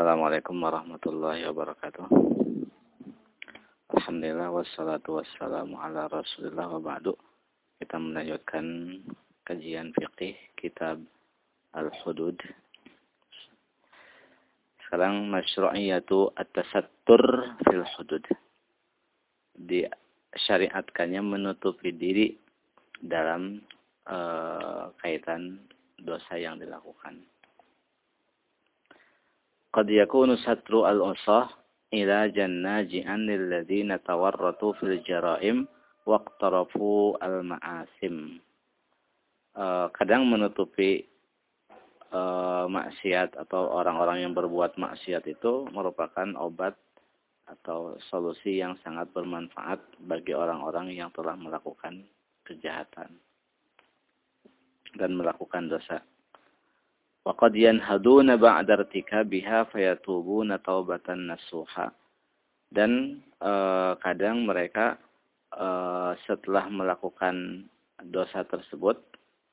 Assalamualaikum warahmatullahi wabarakatuh. Alhamdulillah wassalatu wassalamu ala rasulillah wa ba'du. Kita melanjutkan kajian fiqih kitab Al-Hudud. Sekarang masyru'iyatu at-tasattur fil hudud. Disyariatkannya menutupi diri dalam uh, kaitan dosa yang dilakukan. قد يكون ستر الأصح إلى ila jannaji'an الذين تورطوا في الجرائم واقترفوا المعاصم kadang menutupi eh, maksiat atau orang-orang yang berbuat maksiat itu merupakan obat atau solusi yang sangat bermanfaat bagi orang-orang yang telah melakukan kejahatan dan melakukan dosa. وقد ينهدون بعد ارتكابها فيتوبون توبة نصوحا dan e, kadang mereka e, setelah melakukan dosa tersebut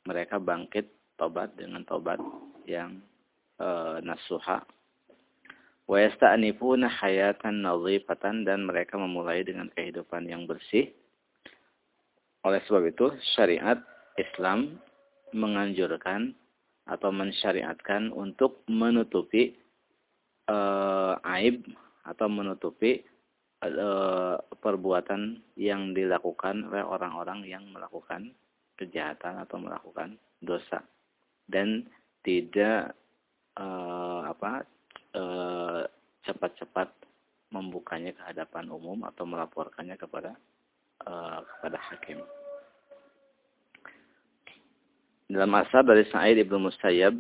mereka bangkit tobat dengan tobat yang e, nasuha wa yasta'nifuna hayatan nadhifatan dan mereka memulai dengan kehidupan yang bersih oleh sebab itu syariat Islam menganjurkan atau mensyariatkan untuk menutupi uh, aib atau menutupi uh, perbuatan yang dilakukan oleh orang-orang yang melakukan kejahatan atau melakukan dosa dan tidak uh, apa cepat-cepat membukanya ke hadapan umum atau melaporkannya kepada kepada hakim. Dalam asar dari Sa'id ibnu Musayyab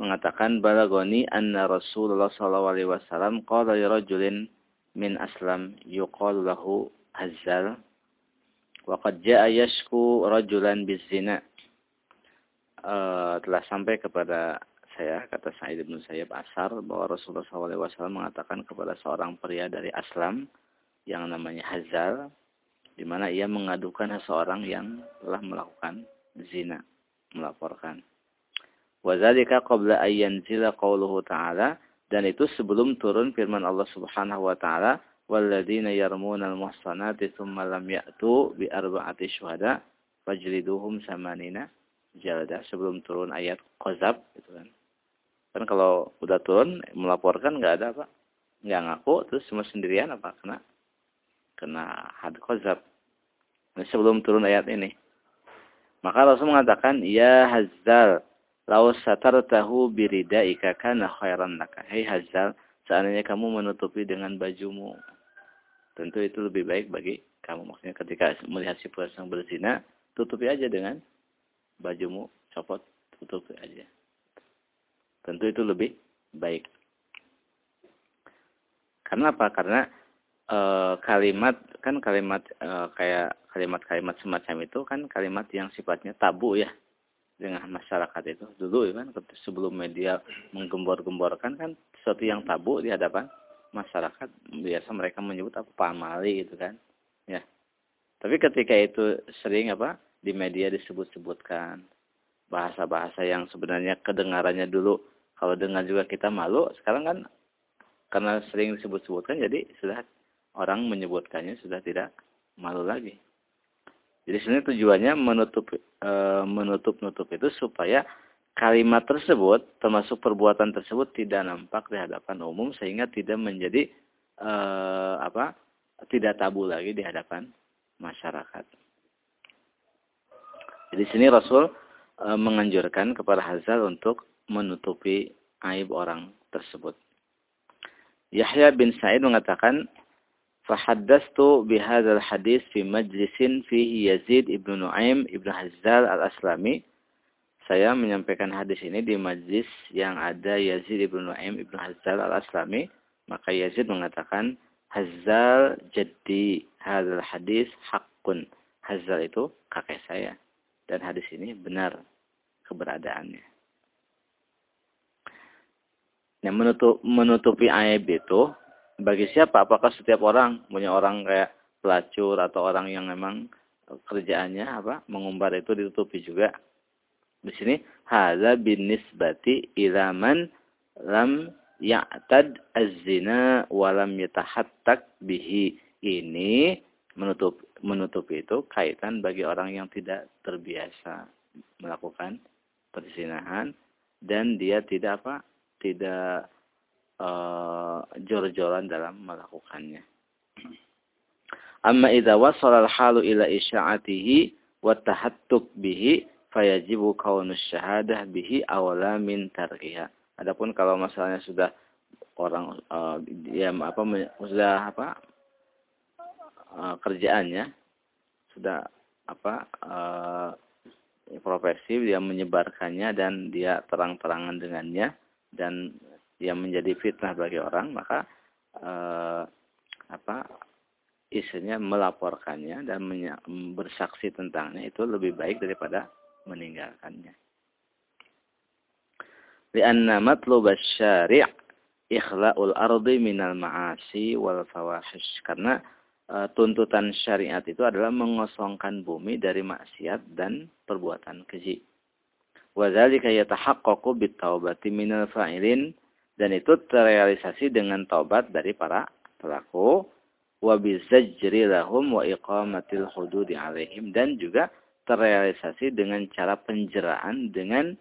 mengatakan balagoni anna Rasulullah sallallahu alaihi wasallam qala li rajulin min aslam yuqalu lahu Hazzal wa qad jaa yashku rajulan bizina. Uh, telah sampai kepada saya kata Sa'id bin Musayyab asar bahwa Rasulullah SAW mengatakan kepada seorang pria dari Aslam yang namanya Hazal di mana ia mengadukan seseorang yang telah melakukan zina melaporkan. Wazalika qabla ayyanzila qawluhu ta'ala dan itu sebelum turun firman Allah Subhanahu wa taala walladzina yarmuna al-muhsanati tsumma lam ya'tu bi arba'ati syuhada fajliduhum samanina jalda sebelum turun ayat qazab gitu kan. Kan kalau udah turun melaporkan nggak ada apa? Nggak ngaku terus cuma sendirian apa kena kena had qazab. Nah, sebelum turun ayat ini. Maka Rasul mengatakan, Ya Hazal, lau satartahu biridaika kana khairan laka. Hei Hazal, seandainya kamu menutupi dengan bajumu. Tentu itu lebih baik bagi kamu. Maksudnya ketika melihat si yang berzina, tutupi aja dengan bajumu, copot, tutupi aja. Tentu itu lebih baik. Karena apa? Karena e, kalimat kan kalimat e, kayak kalimat-kalimat semacam itu kan kalimat yang sifatnya tabu ya dengan masyarakat itu. Dulu ya kan sebelum media menggembor-gemborkan kan sesuatu yang tabu di hadapan masyarakat biasa mereka menyebut apa pamali gitu kan ya. Tapi ketika itu sering apa di media disebut-sebutkan bahasa-bahasa yang sebenarnya kedengarannya dulu kalau dengar juga kita malu sekarang kan karena sering disebut-sebutkan jadi sudah orang menyebutkannya sudah tidak malu lagi. Jadi sebenarnya tujuannya menutup e, menutup-nutup itu supaya kalimat tersebut termasuk perbuatan tersebut tidak nampak di hadapan umum sehingga tidak menjadi e, apa tidak tabu lagi di hadapan masyarakat. Jadi sini Rasul e, menganjurkan kepada Hazal untuk menutupi aib orang tersebut. Yahya bin Sa'id mengatakan Fahaddastu bihadzal hadis fi majlisin fihi Yazid ibnu Nuaim ibnu Hazzal al-Aslami. Saya menyampaikan hadis ini di majlis yang ada Yazid ibnu Nuaim ibnu Hazzal al-Aslami. Maka Yazid mengatakan, Hazzal jadi hadzal hadis hakun. Hazzal itu kakek saya. Dan hadis ini benar keberadaannya. Nah, menutup, menutupi aib itu bagi siapa? Apakah setiap orang punya orang kayak pelacur atau orang yang memang kerjaannya apa mengumbar itu ditutupi juga. Di sini hadza binisbati ila man lam ya'tad az-zina walam yatahattak bihi. Ini menutup menutup itu kaitan bagi orang yang tidak terbiasa melakukan perzinahan dan dia tidak apa tidak uh, jor-joran dalam melakukannya. Amma idza wasala al-halu ila isya'atihi wa tahattuk bihi fayajibu kaunus syahadah bihi awala min tarkiha. Adapun kalau masalahnya sudah orang uh, dia apa sudah apa uh, kerjaannya sudah apa uh, profesi dia menyebarkannya dan dia terang-terangan dengannya dan yang menjadi fitnah bagi orang maka uh, apa isinya melaporkannya dan bersaksi tentangnya itu lebih baik daripada meninggalkannya. Lianna matlub syari' ikhla'ul ardi minal ma'asi wal fawahish. Karena e, tuntutan syariat itu adalah mengosongkan bumi dari maksiat dan perbuatan keji. Wadzalika yatahaqqaqu bitaubati minal fa'ilin dan itu terrealisasi dengan taubat dari para pelaku wa bizajri lahum wa iqamatil hududi alaihim dan juga terrealisasi dengan cara penjeraan dengan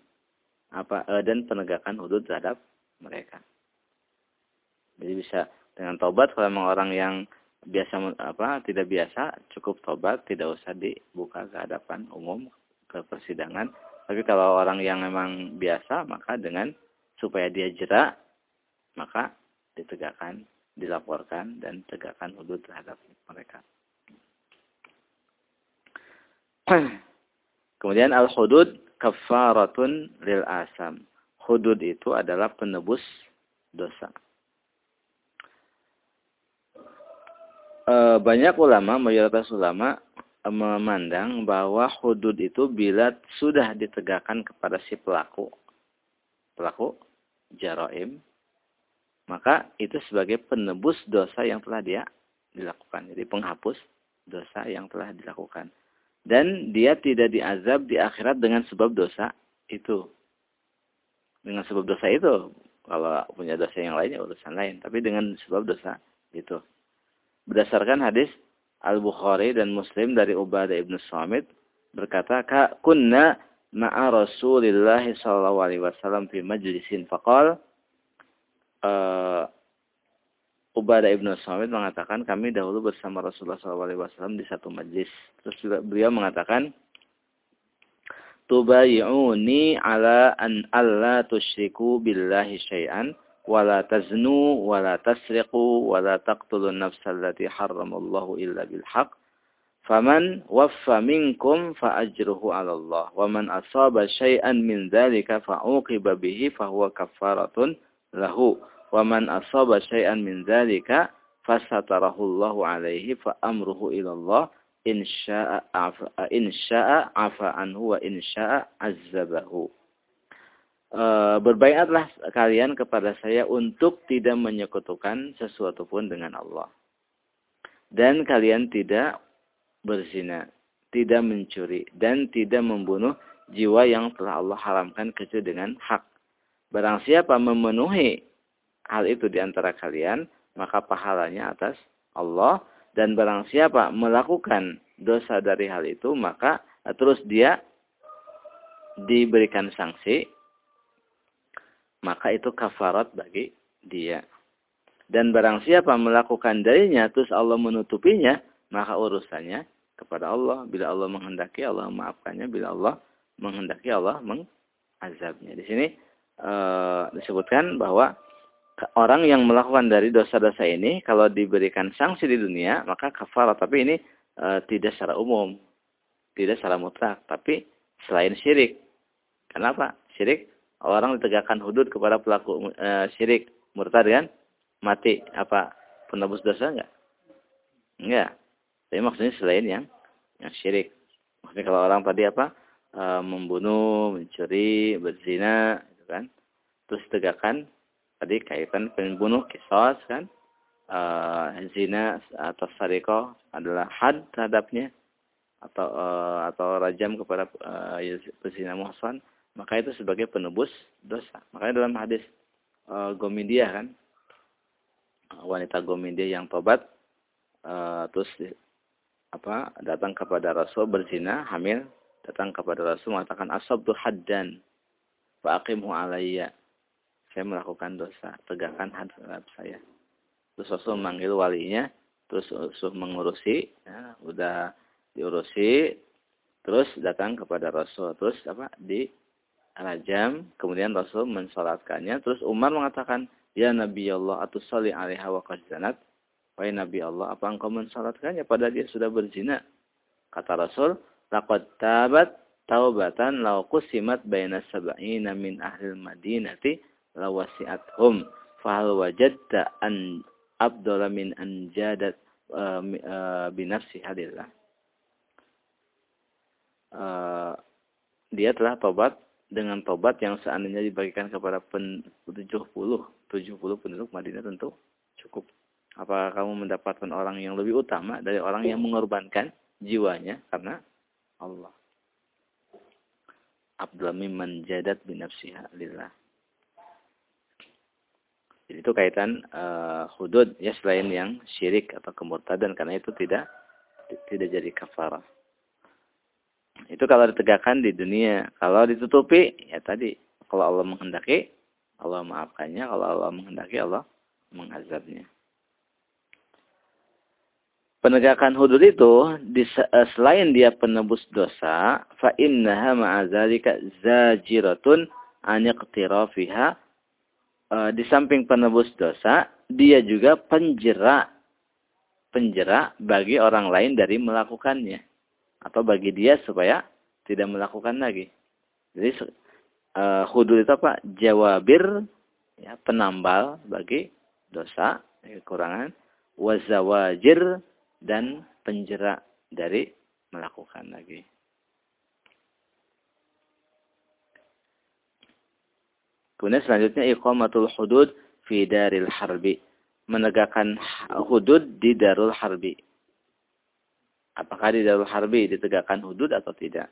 apa eh, dan penegakan hudud terhadap mereka. Jadi bisa dengan tobat kalau memang orang yang biasa apa tidak biasa cukup tobat tidak usah dibuka ke hadapan umum ke persidangan. Tapi kalau orang yang memang biasa maka dengan supaya dia jerak maka ditegakkan dilaporkan dan tegakkan hudud terhadap mereka. Kemudian al-hudud kafaratun lil asam. Hudud itu adalah penebus dosa. E, banyak ulama, mayoritas ulama memandang bahwa hudud itu bila sudah ditegakkan kepada si pelaku, pelaku jaroim, maka itu sebagai penebus dosa yang telah dia dilakukan. Jadi penghapus dosa yang telah dilakukan. Dan dia tidak diazab di akhirat dengan sebab dosa itu. Dengan sebab dosa itu. Kalau punya dosa yang lainnya urusan lain. Tapi dengan sebab dosa itu. Berdasarkan hadis Al-Bukhari dan Muslim dari Ubadah ibn Samit berkata, "Kunna ma'a Rasulillah sallallahu alaihi wasallam fi majlisin faqal uh, Ubadah ibnu Samit mengatakan kami dahulu bersama Rasulullah SAW di satu majlis. Terus beliau mengatakan, Tubayi'uni ala an alla tusyriku billahi syai'an wala taznu wala tasriqu wala taqtulun nafsa allati harramallahu illa bilhaq faman waffa minkum fa ajruhu 'ala Allah wa man asaba syai'an min dzalika fa uqiba bihi fa huwa kaffaratun lahu wa man Allahu alaihi fa amruhu ila Allah in syaa'a afa in syaa'a afa anhu wa in syaa'a azzabahu. E, berbaiatlah kalian kepada saya untuk tidak menyekutukan sesuatu pun dengan Allah. Dan kalian tidak berzina tidak mencuri dan tidak membunuh jiwa yang telah Allah haramkan kecuali dengan hak. Barang siapa memenuhi hal itu di antara kalian, maka pahalanya atas Allah. Dan barang siapa melakukan dosa dari hal itu, maka terus dia diberikan sanksi, maka itu kafarat bagi dia. Dan barang siapa melakukan darinya, terus Allah menutupinya, maka urusannya kepada Allah. Bila Allah menghendaki, Allah memaafkannya. Bila Allah menghendaki, Allah mengazabnya. Di sini e, disebutkan bahwa orang yang melakukan dari dosa-dosa ini kalau diberikan sanksi di dunia maka kafarah tapi ini e, tidak secara umum. Tidak secara mutlak. Tapi selain syirik. Kenapa? Syirik orang ditegakkan hudud kepada pelaku e, syirik. Murtad kan? Mati. Apa? Penebus dosa enggak? Enggak. Tapi maksudnya selain yang yang syirik. Maksudnya kalau orang tadi apa? E, membunuh mencuri berzina gitu kan? Terus tegakkan tadi kaitan pembunuh kisos kan? Uh, zina atau sariko adalah had terhadapnya atau uh, atau rajam kepada uh, pezina muhsan maka itu sebagai penebus dosa. Makanya dalam hadis uh, Gomindia kan wanita Gomindia yang tobat uh, terus apa datang kepada Rasul berzina hamil datang kepada Rasul mengatakan asabtu haddan fa aqimhu alayya saya melakukan dosa tegakkan had terhadap saya terus Rasul memanggil walinya terus Rasul mengurusi ya, udah diurusi terus datang kepada Rasul terus apa di rajam kemudian Rasul mensolatkannya terus Umar mengatakan ya Nabi Allah atau salli alaiha wa qadzanat Wahai Nabi Allah, apa engkau mensalatkannya pada dia sudah berzina? Kata Rasul, laqad tabat taubatan law qusimat baina sab'ina min ahli madinati lawasi'athum. Fahal wajadta an abdullah min anjadat uh, uh, binafsi hadillah. Uh, dia telah tobat dengan tobat yang seandainya dibagikan kepada pen 70 70 penduduk Madinah tentu cukup Apakah kamu mendapatkan orang yang lebih utama dari orang yang mengorbankan jiwanya karena Allah? Abdullah mimman jadat binafsiha lillah. Jadi itu kaitan uh, hudud ya selain yang syirik atau kemurtadan karena itu tidak tidak jadi kafarah. Itu kalau ditegakkan di dunia, kalau ditutupi ya tadi kalau Allah menghendaki Allah maafkannya, kalau Allah menghendaki Allah mengazabnya penegakan hudud itu eh, selain dia penebus dosa fa innaha ma'adzalika zajiratun an iqtirafiha e, di samping penebus dosa dia juga penjera penjera bagi orang lain dari melakukannya. Atau bagi dia supaya tidak melakukan lagi. Jadi hudud itu apa? Jawabir ya penambal bagi dosa kekurangan. Wazawajir dan penjera dari melakukan lagi. Kemudian selanjutnya iqamatul hudud fi daril harbi. Menegakkan hudud di darul harbi. Apakah di darul harbi ditegakkan hudud atau tidak?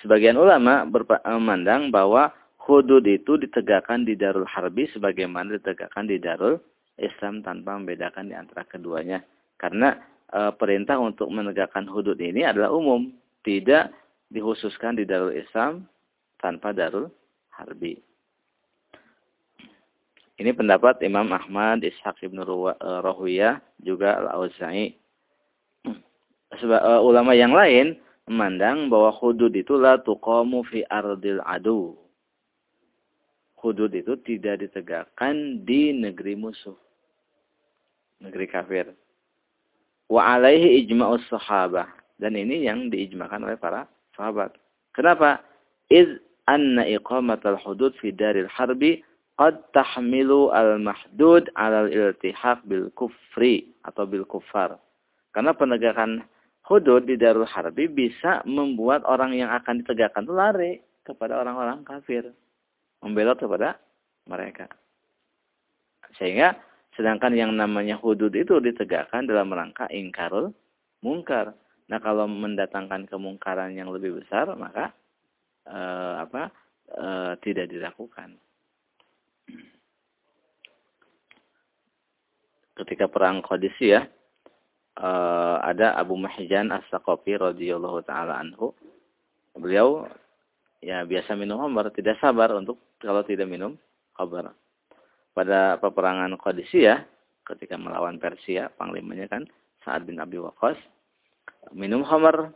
Sebagian ulama memandang bahwa hudud itu ditegakkan di darul harbi sebagaimana ditegakkan di darul Islam tanpa membedakan di antara keduanya. Karena e, perintah untuk menegakkan hudud ini adalah umum, tidak dikhususkan di Darul Islam tanpa Darul Harbi. Ini pendapat Imam Ahmad, Ishaq ibn Rahuya, juga Al-Auza'i. E, ulama yang lain memandang bahwa hudud itu la tuqamu fi ardil adu. Hudud itu tidak ditegakkan di negeri musuh. Negeri kafir. Wa alaihi ijma'us sahabah. Dan ini yang diijmakan oleh para sahabat. Kenapa? Iz anna iqamatal hudud fi daril harbi qad tahmilu al-mahdud al iltihaq bil kufri atau bil kufar. Karena penegakan hudud di darul harbi bisa membuat orang yang akan ditegakkan itu lari kepada orang-orang kafir. Membelot kepada mereka. Sehingga Sedangkan yang namanya hudud itu ditegakkan dalam rangka ingkarul mungkar. Nah kalau mendatangkan kemungkaran yang lebih besar maka e, apa e, tidak dilakukan. Ketika perang Qadisiyah e, ada Abu Mahjan As-Saqafi radhiyallahu taala anhu. Beliau ya biasa minum khamar, tidak sabar untuk kalau tidak minum khamar pada peperangan Qadisiyah ketika melawan Persia, panglimanya kan Sa'ad bin Abi Waqqas minum khamar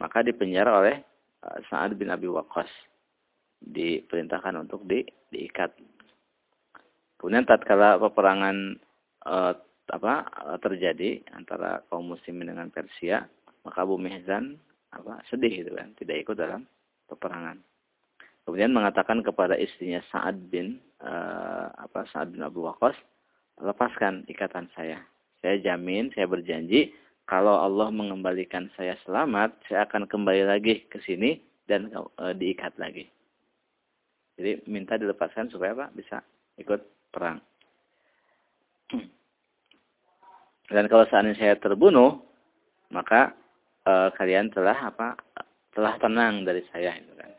maka dipenjara oleh eh, Sa'ad bin Abi Waqqas diperintahkan untuk di, diikat. Kemudian tatkala peperangan uh, apa terjadi antara kaum muslimin dengan Persia, maka Abu Mihzan apa sedih itu kan, tidak ikut dalam peperangan. Kemudian mengatakan kepada istrinya Sa'ad bin uh, apa Sa'ad bin Abu Waqqas, lepaskan ikatan saya. Saya jamin, saya berjanji kalau Allah mengembalikan saya selamat, saya akan kembali lagi ke sini dan uh, diikat lagi. Jadi minta dilepaskan supaya Pak bisa ikut perang. Dan kalau seandainya saya terbunuh, maka uh, kalian telah apa? telah tenang dari saya. Gitu kan.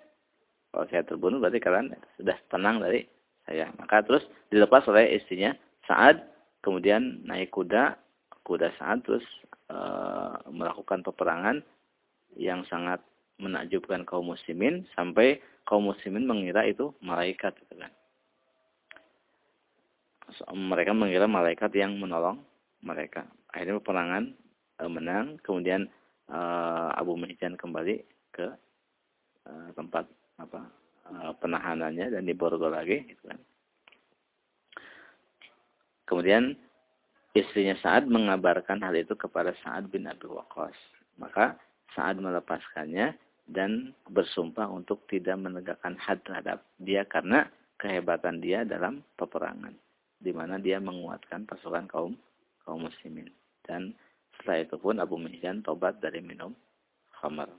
Kalau saya terbunuh berarti kalian sudah tenang dari saya. Maka terus dilepas oleh istrinya saat kemudian naik kuda, kuda saat terus e, melakukan peperangan yang sangat menakjubkan kaum muslimin sampai kaum muslimin mengira itu malaikat gitu kan. Mereka mengira malaikat yang menolong mereka. Akhirnya peperangan e, menang, kemudian e, Abu Mihjan kembali ke e, tempat apa e, penahanannya dan diborgol lagi gitu kan. Kemudian istrinya Sa'ad mengabarkan hal itu kepada Sa'ad bin Abi Waqqas. Maka Sa'ad melepaskannya dan bersumpah untuk tidak menegakkan had terhadap dia karena kehebatan dia dalam peperangan di mana dia menguatkan pasukan kaum kaum muslimin dan setelah itu pun Abu Mihjan tobat dari minum khamar.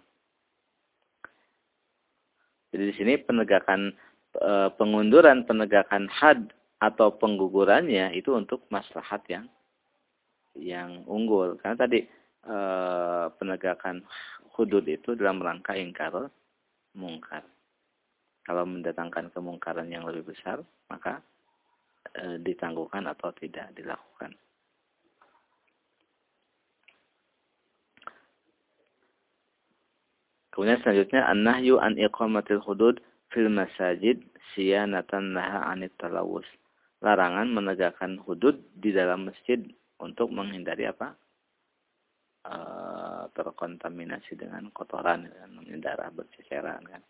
Jadi di sini penegakan e, pengunduran penegakan had atau penggugurannya itu untuk maslahat yang yang unggul. Karena tadi e, penegakan hudud itu dalam rangka ingkar mungkar. Kalau mendatangkan kemungkaran yang lebih besar, maka e, ditangguhkan atau tidak dilakukan. Kemudian selanjutnya an-nahyu an iqamatil hudud fil masajid siyanatan laha anit talawus larangan menegakkan hudud di dalam masjid untuk menghindari apa? E, terkontaminasi dengan kotoran dan darah berceceran kan.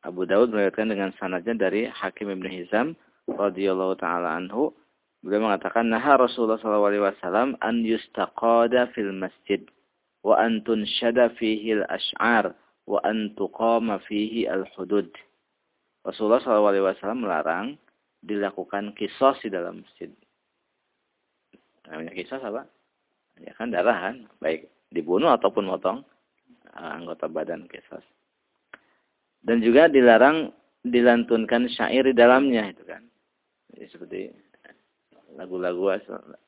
Abu Daud meriwayatkan dengan sanadnya dari Hakim Ibn Hizam radhiyallahu taala anhu beliau mengatakan nah Rasulullah sallallahu alaihi wasallam an yustaqada fil masjid wa an tunshada fihi al-ash'ar wa an tuqama fihi al-hudud. Rasulullah SAW melarang dilakukan kisos di dalam masjid. Namanya kisos apa? Ya kan darahan, baik dibunuh ataupun motong uh, anggota badan kisos. Dan juga dilarang dilantunkan syair di dalamnya itu kan. Jadi seperti lagu-lagu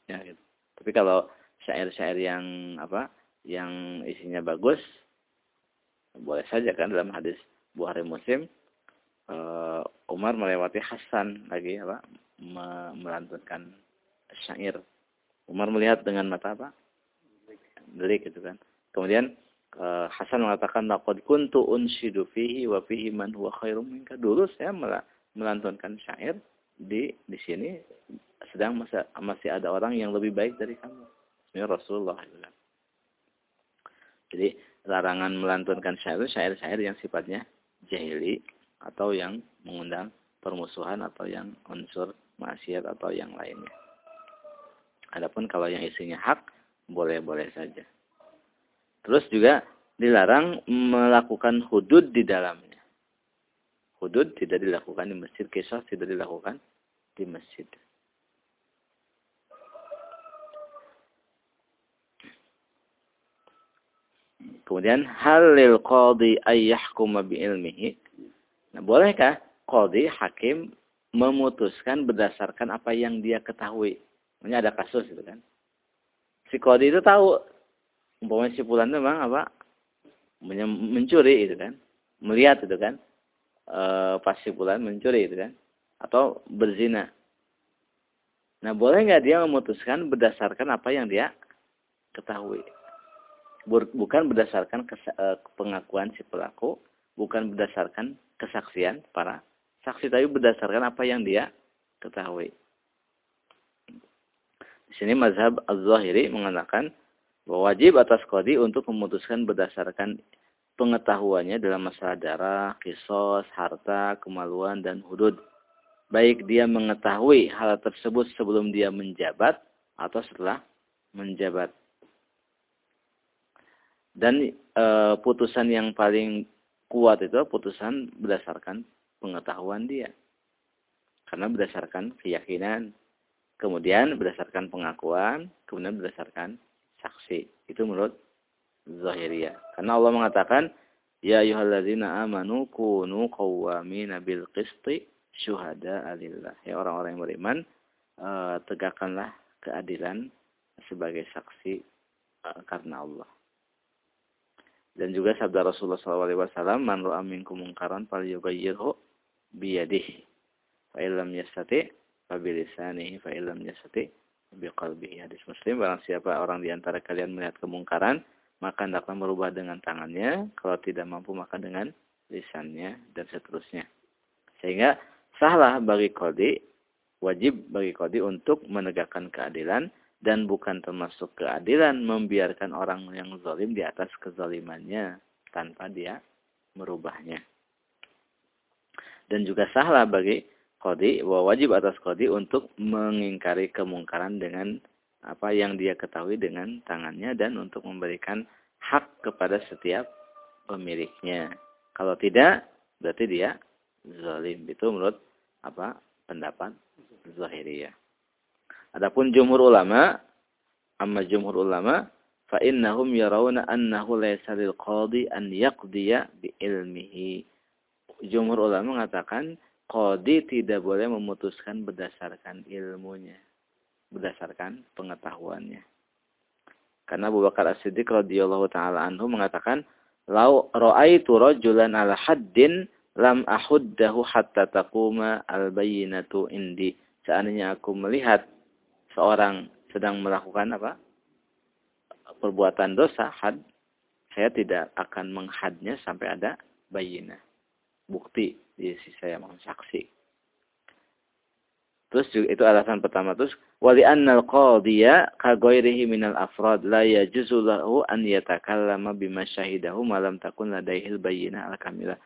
ya gitu. Tapi kalau syair-syair yang apa? yang isinya bagus boleh saja kan dalam hadis Bukhari Muslim uh, Umar melewati Hasan lagi apa melantunkan syair. Umar melihat dengan mata apa? Delik itu kan. Kemudian uh, Hasan mengatakan laqad kuntu unshidu fihi wa fihi man huwa khairum minka. Dulu saya melantunkan syair di di sini sedang masih, masih ada orang yang lebih baik dari kamu. Ini Rasulullah. Jadi larangan melantunkan syair syair-syair yang sifatnya jahili atau yang mengundang permusuhan atau yang unsur maksiat atau yang lainnya. Adapun kalau yang isinya hak, boleh-boleh saja. Terus juga dilarang melakukan hudud di dalamnya. Hudud tidak dilakukan di masjid, kisah tidak dilakukan di masjid. Kemudian halil qadi ayyahkuma bi ilmihi Nah, bolehkah kodi hakim memutuskan berdasarkan apa yang dia ketahui? Ini ada kasus itu kan. Si kodi itu tahu umpamanya si pulan itu memang apa? mencuri itu kan. Melihat itu kan. E, pas si pulan mencuri itu kan. Atau berzina. Nah, boleh nggak dia memutuskan berdasarkan apa yang dia ketahui? Bukan berdasarkan eh, pengakuan si pelaku, bukan berdasarkan kesaksian para saksi tapi berdasarkan apa yang dia ketahui. Di sini mazhab Az-Zahiri mengatakan wajib atas kodi untuk memutuskan berdasarkan pengetahuannya dalam masalah darah, kisos, harta, kemaluan, dan hudud. Baik dia mengetahui hal tersebut sebelum dia menjabat atau setelah menjabat. Dan e, putusan yang paling kuat itu putusan berdasarkan pengetahuan dia. Karena berdasarkan keyakinan, kemudian berdasarkan pengakuan, kemudian berdasarkan saksi. Itu menurut Zahiriyah. Karena Allah mengatakan, Ya ayuhalladzina amanu kunu qawwamina bil qisti syuhada alillah. Ya orang-orang yang beriman, uh, tegakkanlah keadilan sebagai saksi uh, karena Allah. Dan juga sabda Rasulullah SAW, Man ru'a minkum mungkaran fal yughayyirhu biyadihi. Fa illam yastati fa bilisanihi fa illam yastati biqalbihi. Hadis Muslim barang siapa orang di antara kalian melihat kemungkaran, maka hendaklah merubah dengan tangannya, kalau tidak mampu maka dengan lisannya dan seterusnya. Sehingga sahlah bagi kodi, wajib bagi kodi untuk menegakkan keadilan dan bukan termasuk keadilan membiarkan orang yang zalim di atas kezalimannya tanpa dia merubahnya. Dan juga sahlah bagi kodi, wajib atas kodi untuk mengingkari kemungkaran dengan apa yang dia ketahui dengan tangannya dan untuk memberikan hak kepada setiap pemiliknya. Kalau tidak, berarti dia zalim. Itu menurut apa pendapat Zahiriyah. Adapun jumhur ulama, amma jumhur ulama, fa innahum yarawna annahu laysa lil qadi an yaqdiya bi ilmihi. Jumhur ulama mengatakan Qadi tidak boleh memutuskan berdasarkan ilmunya. Berdasarkan pengetahuannya. Karena Abu Bakar As-Siddiq radhiyallahu taala anhu mengatakan, "Lau ra'aitu rajulan ala haddin lam ahuddahu hatta taquma al-bayyinatu indi." Seandainya aku melihat seorang sedang melakukan apa? perbuatan dosa had, saya tidak akan menghadnya sampai ada bayinah. Bukti di sisi saya mau saksi. Terus itu alasan pertama terus wali annal qadiya ka ghairihi minal afrad la yajuzu lahu an yatakallama bima syahidahu malam takun ladaihil bayyinah al kamilah.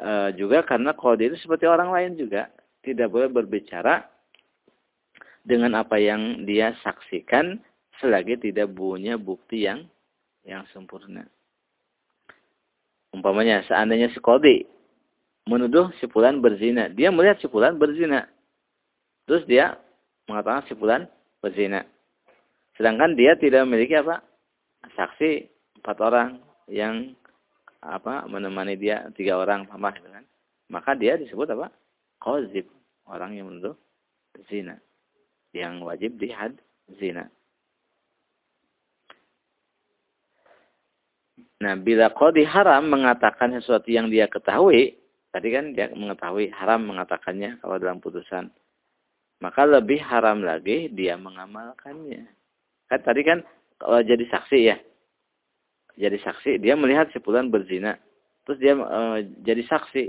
E, juga karena qadi itu seperti orang lain juga tidak boleh berbicara dengan apa yang dia saksikan selagi tidak punya bukti yang yang sempurna. Umpamanya seandainya si qadi menuduh si fulan berzina. Dia melihat si fulan berzina. Terus dia mengatakan si fulan berzina. Sedangkan dia tidak memiliki apa? Saksi empat orang yang apa menemani dia tiga orang sama gitu kan. Maka dia disebut apa? Qazib, orang yang menuduh zina. Yang wajib dihad zina. Nah, bila qadi haram mengatakan sesuatu yang dia ketahui, Tadi kan dia mengetahui haram mengatakannya kalau dalam putusan. Maka lebih haram lagi dia mengamalkannya. Kan tadi kan kalau jadi saksi ya. Jadi saksi, dia melihat si fulan berzina. Terus dia e, jadi saksi,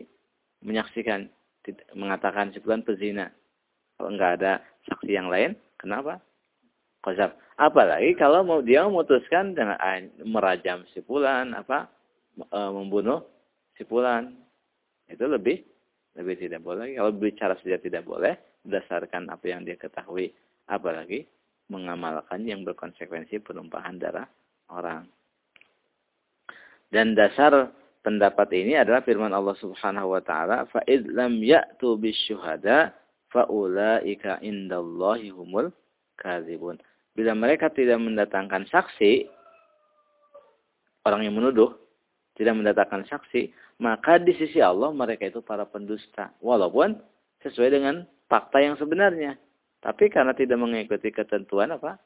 menyaksikan, mengatakan si fulan berzina. Kalau enggak ada saksi yang lain, kenapa? Kozab. Apalagi kalau mau dia memutuskan dengan merajam si fulan, apa, e, membunuh si fulan itu lebih lebih tidak boleh. Kalau bicara saja tidak boleh berdasarkan apa yang dia ketahui, apalagi mengamalkan yang berkonsekuensi penumpahan darah orang. Dan dasar pendapat ini adalah firman Allah Subhanahu wa taala, "Fa id lam ya'tu bisyuhada fa ulaika indallahi humul kadzibun." Bila mereka tidak mendatangkan saksi, orang yang menuduh tidak mendatangkan saksi, maka di sisi Allah mereka itu para pendusta. Walaupun sesuai dengan fakta yang sebenarnya. Tapi karena tidak mengikuti ketentuan apa?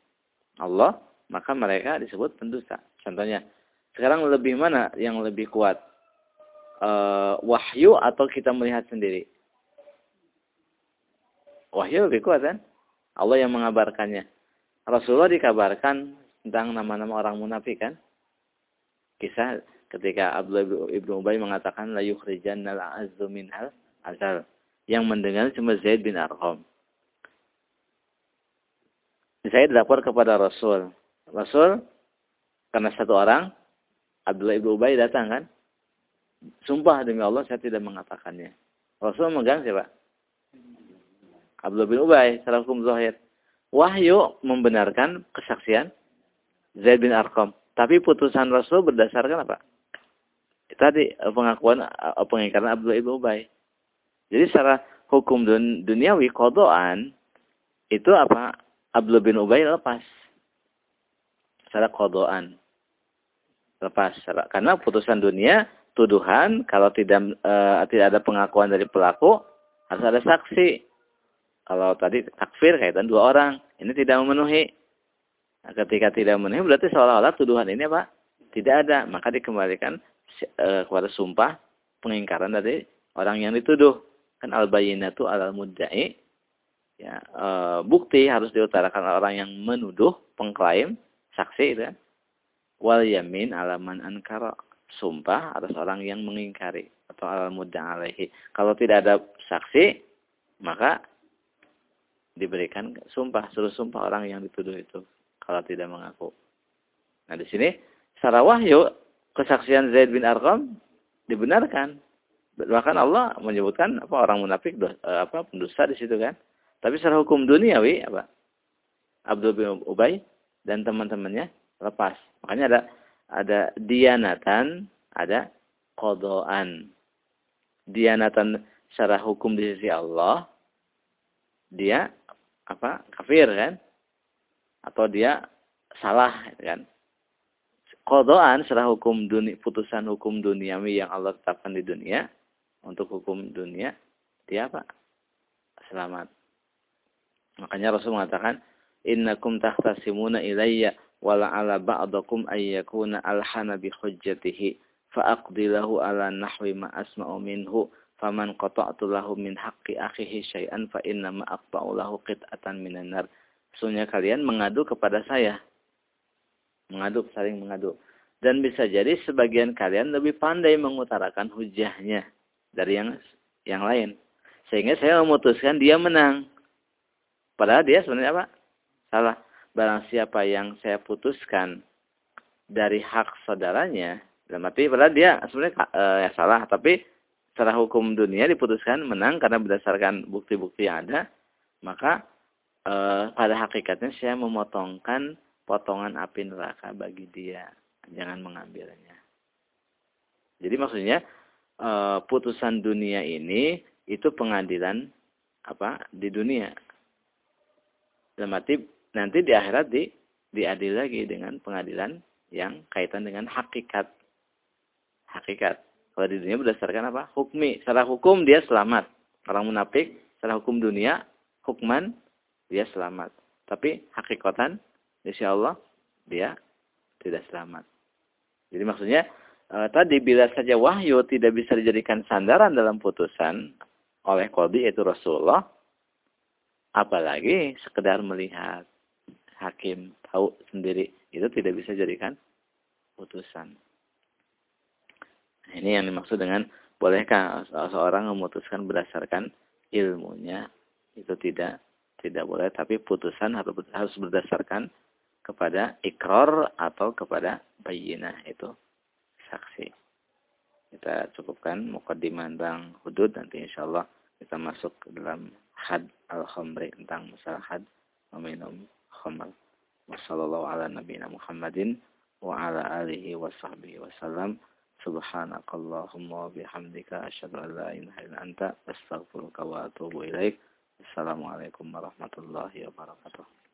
Allah, maka mereka disebut pendusta. Contohnya, sekarang lebih mana yang lebih kuat? E, wahyu atau kita melihat sendiri? Wahyu lebih kuat kan? Allah yang mengabarkannya. Rasulullah dikabarkan tentang nama-nama orang munafik kan? Kisah ketika Abdullah ibnu Ubay mengatakan la yukhrijanna al-azzu minhal azal yang mendengar cuma Zaid bin Arqam. Zaid lapor kepada Rasul. Rasul karena satu orang Abdullah ibnu Ubay datang kan? Sumpah demi Allah saya tidak mengatakannya. Rasul memegang siapa? Abdullah bin Ubay, salah hukum zahir. Wahyu membenarkan kesaksian Zaid bin Arqam. Tapi putusan Rasul berdasarkan apa? Tadi eh, pengakuan eh, pengingkaran Abdullah ibnu Ubay. Jadi secara hukum dun duniawi kodoan itu apa? Abdullah bin Ubay lepas. Secara kodoan lepas. Secara, karena putusan dunia tuduhan kalau tidak e, tidak ada pengakuan dari pelaku harus ada saksi. Kalau tadi takfir kaitan dua orang. Ini tidak memenuhi. Nah, ketika tidak memenuhi berarti seolah-olah tuduhan ini apa? Tidak ada. Maka dikembalikan Eh, kepada sumpah pengingkaran dari orang yang dituduh. Kan al-bayyinatu alal mudda'i. Ya, e, bukti harus diutarakan orang yang menuduh, pengklaim, saksi itu kan. Wal yamin alaman ankara. Sumpah atas orang yang mengingkari atau alal mudda alaihi. Kalau tidak ada saksi, maka diberikan sumpah, suruh sumpah orang yang dituduh itu kalau tidak mengaku. Nah, di sini secara wahyu kesaksian Zaid bin Arqam dibenarkan. Bahkan Allah menyebutkan apa orang munafik eh, apa pendusta di situ kan. Tapi secara hukum duniawi apa? Abdul bin Ubay dan teman-temannya lepas. Makanya ada ada dianatan, ada kodoan. Dianatan secara hukum di sisi Allah, dia apa kafir kan? Atau dia salah kan? Kodoan secara hukum dunia, putusan hukum duniawi yang Allah tetapkan di dunia untuk hukum dunia, dia apa? Selamat. Makanya Rasul mengatakan, Innakum tahtasimuna ilayya wala'ala ba'dakum ayyakuna alhana bi hujjatihi fa'aqdi lahu ala nahwi ma asma'u minhu faman qata'tu lahu min haqqi akhihi syai'an fa inna ma aqta'u lahu qit'atan minan nar Sesungguhnya kalian mengadu kepada saya mengadu saling mengadu dan bisa jadi sebagian kalian lebih pandai mengutarakan hujahnya dari yang yang lain. Sehingga saya memutuskan dia menang. Padahal dia sebenarnya apa? Salah. Barang siapa yang saya putuskan dari hak saudaranya, dalam arti padahal dia sebenarnya e, ya salah, tapi secara hukum dunia diputuskan menang karena berdasarkan bukti-bukti yang ada, maka e, pada hakikatnya saya memotongkan potongan api neraka bagi dia, jangan mengambilnya. Jadi maksudnya e, putusan dunia ini itu pengadilan apa di dunia. Dalam arti nanti di akhirat di diadil lagi dengan pengadilan yang kaitan dengan hakikat. Hakikat. Kalau di dunia berdasarkan apa? Hukmi. Secara hukum dia selamat. Orang munafik secara hukum dunia, hukman dia selamat. Tapi hakikatan insya Allah dia tidak selamat. Jadi maksudnya e, tadi bila saja wahyu tidak bisa dijadikan sandaran dalam putusan oleh kodi yaitu Rasulullah, apalagi sekedar melihat hakim tahu sendiri itu tidak bisa jadikan putusan. Ini yang dimaksud dengan bolehkah seorang memutuskan berdasarkan ilmunya itu tidak tidak boleh tapi putusan harus berdasarkan kepada ikrar atau kepada bayinah itu saksi. Kita cukupkan mukadimah tentang hudud nanti insyaallah kita masuk ke dalam had al-khamri tentang masalah had meminum khamar. Wassallallahu ala nabiyina Muhammadin wa ala alihi wa sahbihi wasallam. Subhanakallahumma wa bihamdika asyhadu an la ilaha illa anta astaghfiruka wa atubu ilaik. Assalamualaikum warahmatullahi wabarakatuh.